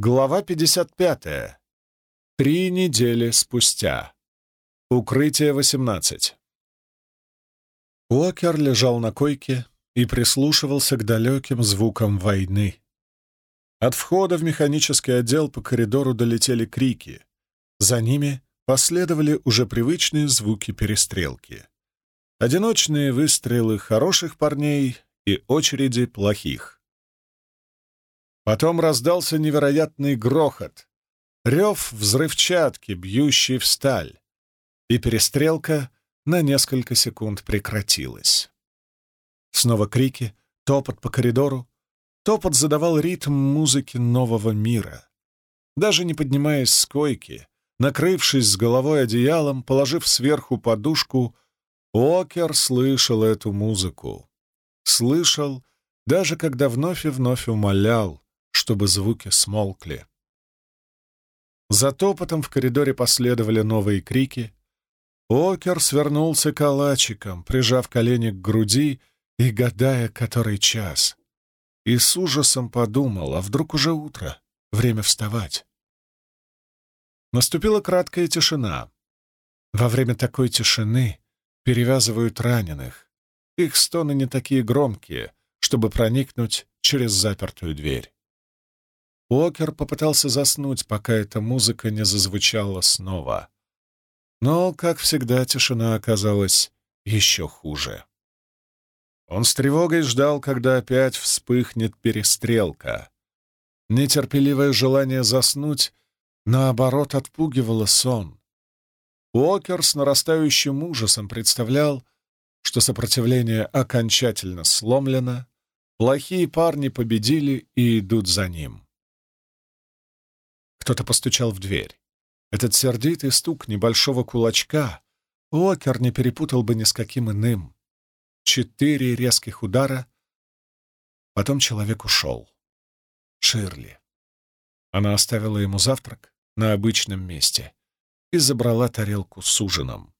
Глава 55. Три недели спустя. Укрытие 18. Уокер лежал на койке и прислушивался к далеким звукам войны. От входа в механический отдел по коридору долетели крики. За ними последовали уже привычные звуки перестрелки. Одиночные выстрелы хороших парней и очереди плохих. Потом раздался невероятный грохот, рев взрывчатки, бьющий в сталь, и перестрелка на несколько секунд прекратилась. Снова крики, топот по коридору. Топот задавал ритм музыки нового мира. Даже не поднимаясь с койки, Накрывшись с головой одеялом, положив сверху подушку, Окер слышал эту музыку. Слышал, даже когда вновь и вновь умолял, чтобы звуки смолкли. За топотом в коридоре последовали новые крики. Окер свернулся калачиком, прижав колени к груди и гадая, который час. И с ужасом подумал, а вдруг уже утро, время вставать. Наступила краткая тишина. Во время такой тишины перевязывают раненых. Их стоны не такие громкие, чтобы проникнуть через запертую дверь. Уокер попытался заснуть, пока эта музыка не зазвучала снова. Но, как всегда, тишина оказалась еще хуже. Он с тревогой ждал, когда опять вспыхнет перестрелка. Нетерпеливое желание заснуть наоборот, отпугивало сон. Уокер с нарастающим ужасом представлял, что сопротивление окончательно сломлено, плохие парни победили и идут за ним. Кто-то постучал в дверь. Этот сердитый стук небольшого кулачка Уокер не перепутал бы ни с каким иным. Четыре резких удара. Потом человек ушел. Ширли. Она оставила ему завтрак, на обычном месте и забрала тарелку с ужином.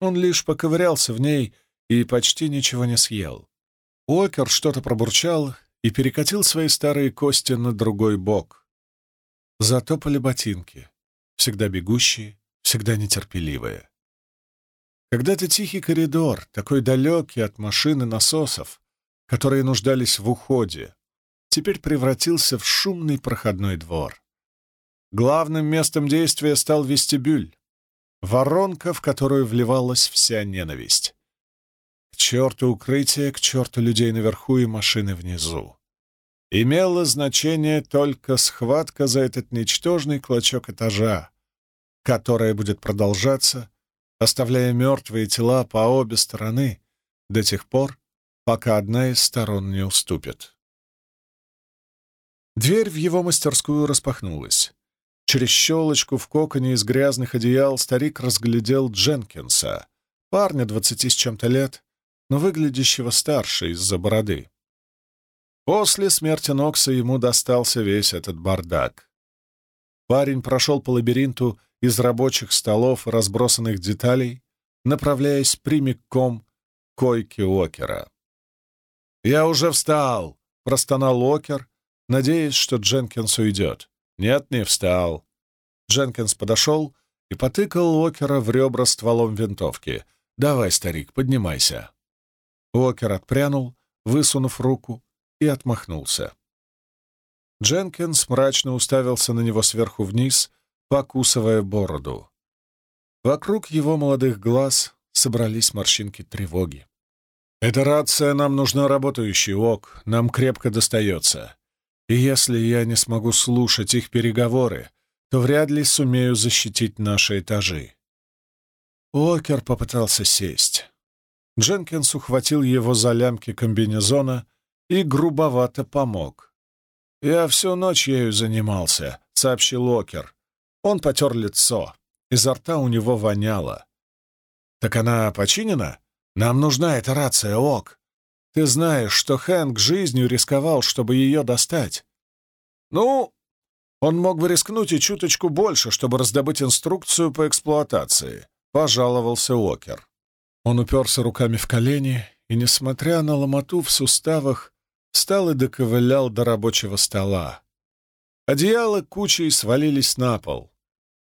Он лишь поковырялся в ней и почти ничего не съел. Уокер что-то пробурчал и перекатил свои старые кости на другой бок. Затопали ботинки, всегда бегущие, всегда нетерпеливые. Когда-то тихий коридор, такой далекий от машины насосов, которые нуждались в уходе, теперь превратился в шумный проходной двор. Главным местом действия стал вестибюль, воронка, в которую вливалась вся ненависть. К черту укрытие, к черту людей наверху и машины внизу. Имело значение только схватка за этот ничтожный клочок этажа, которая будет продолжаться, оставляя мертвые тела по обе стороны до тех пор, пока одна из сторон не уступит. Дверь в его мастерскую распахнулась. Через щелочку в коконе из грязных одеял старик разглядел Дженкинса, парня двадцати с чем-то лет, но выглядящего старше из-за бороды. После смерти Нокса ему достался весь этот бардак. Парень прошел по лабиринту из рабочих столов и разбросанных деталей, направляясь прямиком к койке Окера. «Я уже встал!» — простонал Окер, надеясь, что Дженкинс уйдет. «Нет, не встал». Дженкинс подошел и потыкал Уокера в ребра стволом винтовки. «Давай, старик, поднимайся». Уокер отпрянул, высунув руку, и отмахнулся. Дженкинс мрачно уставился на него сверху вниз, покусывая бороду. Вокруг его молодых глаз собрались морщинки тревоги. «Эта рация нам нужна работающий, Ок, нам крепко достается. И если я не смогу слушать их переговоры, то вряд ли сумею защитить наши этажи. Уокер попытался сесть. Дженкинс ухватил его за лямки комбинезона и грубовато помог. «Я всю ночь ею занимался», — сообщил Уокер. Он потер лицо. Изо рта у него воняло. «Так она починена? Нам нужна эта рация, Ок. Ты знаешь, что Хэнк жизнью рисковал, чтобы ее достать. Ну, он мог бы рискнуть и чуточку больше, чтобы раздобыть инструкцию по эксплуатации, пожаловался Уокер. Он уперся руками в колени и, несмотря на ломоту в суставах, встал и доковылял до рабочего стола. Одеяла кучей свалились на пол.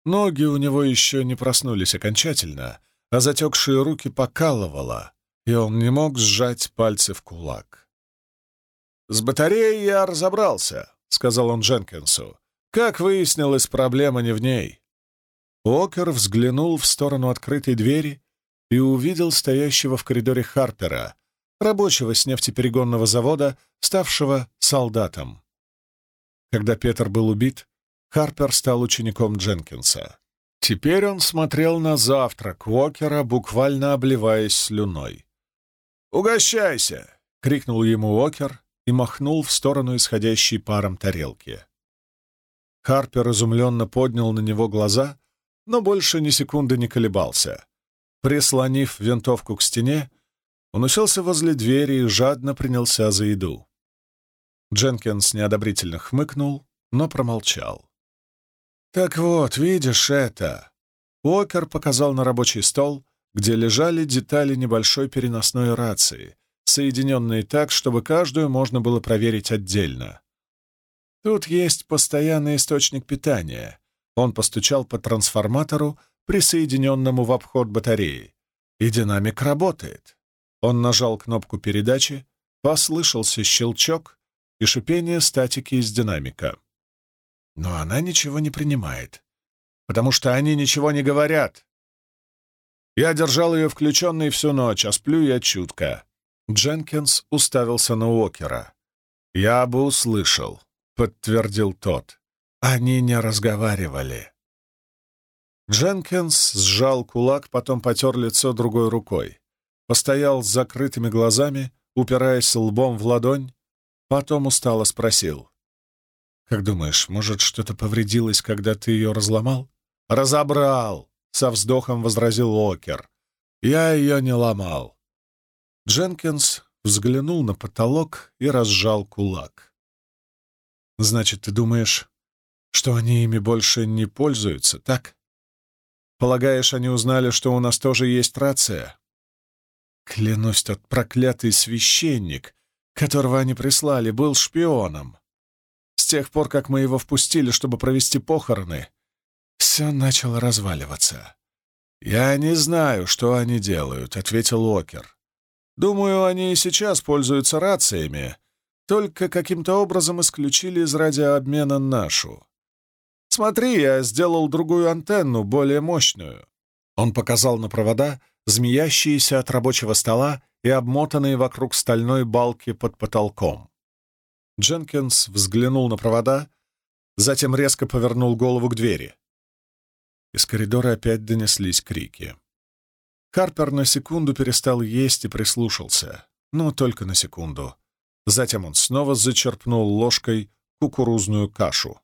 Ноги у него еще не проснулись окончательно, а затекшие руки покалывало, и он не мог сжать пальцы в кулак. «С батареей я разобрался», — сказал он Дженкинсу. «Как выяснилось, проблема не в ней». Окер взглянул в сторону открытой двери и увидел стоящего в коридоре Харпера, рабочего с нефтеперегонного завода, ставшего солдатом. Когда Петр был убит, Харпер стал учеником Дженкинса. Теперь он смотрел на завтрак Уокера, буквально обливаясь слюной. «Угощайся!» — крикнул ему Уокер и махнул в сторону исходящей паром тарелки. Харпер изумленно поднял на него глаза, но больше ни секунды не колебался. Прислонив винтовку к стене, он уселся возле двери и жадно принялся за еду. Дженкинс неодобрительно хмыкнул, но промолчал. «Так вот, видишь это!» Уокер показал на рабочий стол, где лежали детали небольшой переносной рации, соединенные так, чтобы каждую можно было проверить отдельно. Тут есть постоянный источник питания. Он постучал по трансформатору, присоединенному в обход батареи. И динамик работает. Он нажал кнопку передачи, послышался щелчок и шипение статики из динамика. Но она ничего не принимает, потому что они ничего не говорят. Я держал ее включенной всю ночь, а сплю я чутко. Дженкинс уставился на Уокера. «Я бы услышал», — подтвердил тот. «Они не разговаривали». Дженкинс сжал кулак, потом потер лицо другой рукой. Постоял с закрытыми глазами, упираясь лбом в ладонь, потом устало спросил. «Как думаешь, может, что-то повредилось, когда ты ее разломал?» «Разобрал!» — со вздохом возразил Окер. «Я ее не ломал». Дженкинс взглянул на потолок и разжал кулак. «Значит, ты думаешь, что они ими больше не пользуются, так? Полагаешь, они узнали, что у нас тоже есть рация?» Клянусь, тот проклятый священник, которого они прислали, был шпионом. С тех пор, как мы его впустили, чтобы провести похороны, все начало разваливаться. «Я не знаю, что они делают», — ответил Окер. «Думаю, они и сейчас пользуются рациями, только каким-то образом исключили из радиообмена нашу. Смотри, я сделал другую антенну, более мощную». Он показал на провода, змеящиеся от рабочего стола и обмотанные вокруг стальной балки под потолком. Дженкинс взглянул на провода, затем резко повернул голову к двери. Из коридора опять донеслись крики. Харпер на секунду перестал есть и прислушался, но только на секунду. Затем он снова зачерпнул ложкой кукурузную кашу.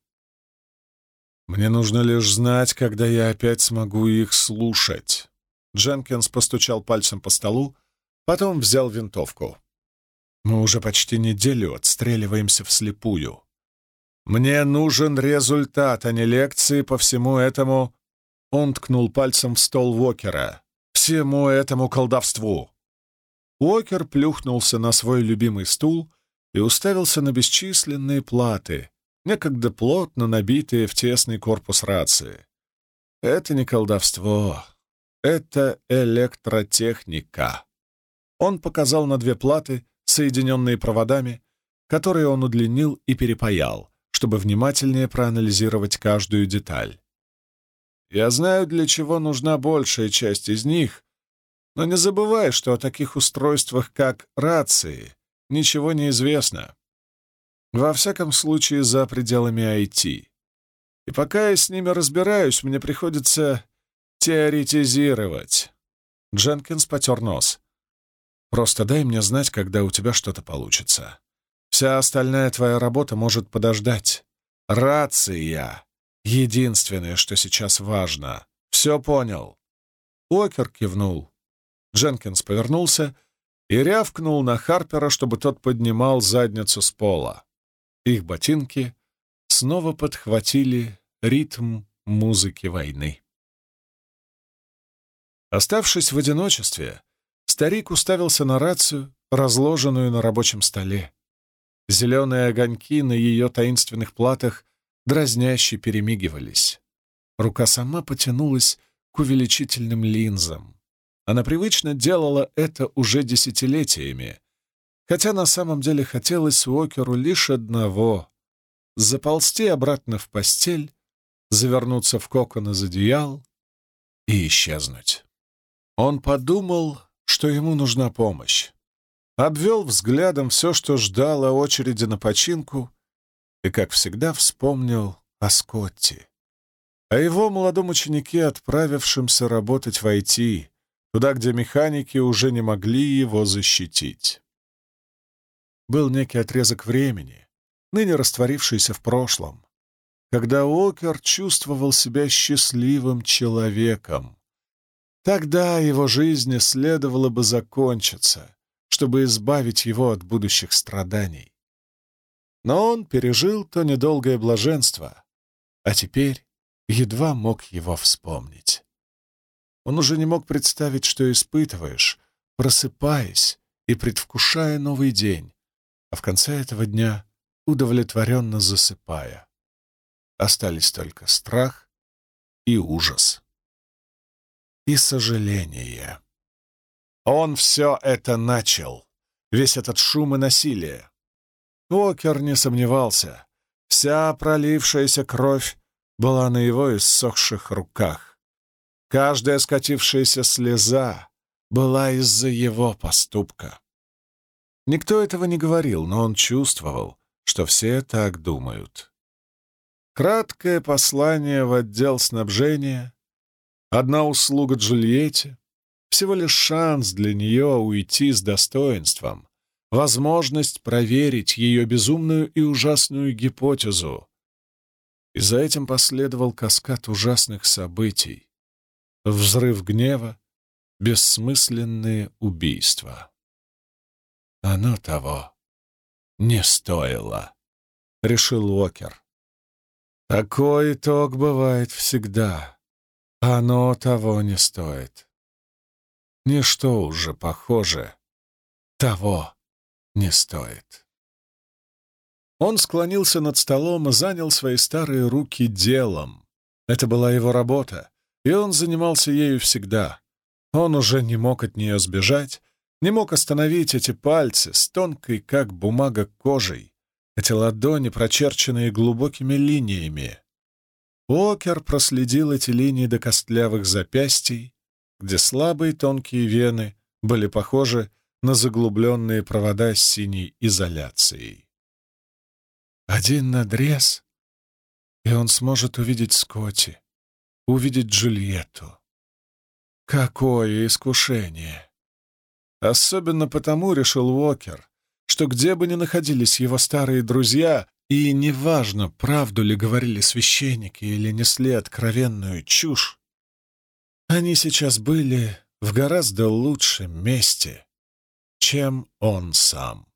«Мне нужно лишь знать, когда я опять смогу их слушать». Дженкинс постучал пальцем по столу, потом взял винтовку. Мы уже почти неделю отстреливаемся вслепую. Мне нужен результат, а не лекции по всему этому...» Он ткнул пальцем в стол Уокера. «Всему этому колдовству!» Уокер плюхнулся на свой любимый стул и уставился на бесчисленные платы, некогда плотно набитые в тесный корпус рации. «Это не колдовство, это электротехника». Он показал на две платы, соединенные проводами, которые он удлинил и перепаял, чтобы внимательнее проанализировать каждую деталь. Я знаю, для чего нужна большая часть из них, но не забывай, что о таких устройствах, как рации, ничего не известно. Во всяком случае, за пределами IT. И пока я с ними разбираюсь, мне приходится теоретизировать. Дженкинс потер нос. Просто дай мне знать, когда у тебя что-то получится. Вся остальная твоя работа может подождать. Рация — единственное, что сейчас важно. Все понял?» Уокер кивнул. Дженкинс повернулся и рявкнул на Харпера, чтобы тот поднимал задницу с пола. Их ботинки снова подхватили ритм музыки войны. Оставшись в одиночестве, Старик уставился на рацию, разложенную на рабочем столе. Зеленые огоньки на ее таинственных платах дразняще перемигивались. Рука сама потянулась к увеличительным линзам. Она привычно делала это уже десятилетиями, хотя на самом деле хотелось Уокеру лишь одного — заползти обратно в постель, завернуться в кокон из одеял и исчезнуть. Он подумал, что ему нужна помощь. Обвел взглядом все, что ждало очереди на починку, и, как всегда, вспомнил о Скотте, о его молодом ученике, отправившемся работать в IT, туда, где механики уже не могли его защитить. Был некий отрезок времени, ныне растворившийся в прошлом, когда Уокер чувствовал себя счастливым человеком. Тогда его жизни следовало бы закончиться, чтобы избавить его от будущих страданий. Но он пережил то недолгое блаженство, а теперь едва мог его вспомнить. Он уже не мог представить, что испытываешь, просыпаясь и предвкушая новый день, а в конце этого дня удовлетворенно засыпая. Остались только страх и ужас. И сожаление. Он все это начал, весь этот шум и насилие. Уокер не сомневался. Вся пролившаяся кровь была на его иссохших руках. Каждая скатившаяся слеза была из-за его поступка. Никто этого не говорил, но он чувствовал, что все так думают. Краткое послание в отдел снабжения, одна услуга Джульетте, всего лишь шанс для нее уйти с достоинством, возможность проверить ее безумную и ужасную гипотезу. И за этим последовал каскад ужасных событий. Взрыв гнева, бессмысленные убийства. Оно того не стоило, — решил Уокер. Такой итог бывает всегда. Оно того не стоит. Ничто уже, похоже, того не стоит. Он склонился над столом и занял свои старые руки делом. Это была его работа, и он занимался ею всегда. Он уже не мог от нее сбежать, не мог остановить эти пальцы с тонкой, как бумага, кожей, эти ладони, прочерченные глубокими линиями. Уокер проследил эти линии до костлявых запястий, где слабые тонкие вены были похожи на заглубленные провода с синей изоляцией. Один надрез, и он сможет увидеть Скотти, увидеть Джульетту. Какое искушение! Особенно потому, решил Уокер, что где бы ни находились его старые друзья, и неважно, правду ли говорили священники или несли откровенную чушь, они сейчас были в гораздо лучшем месте, чем он сам.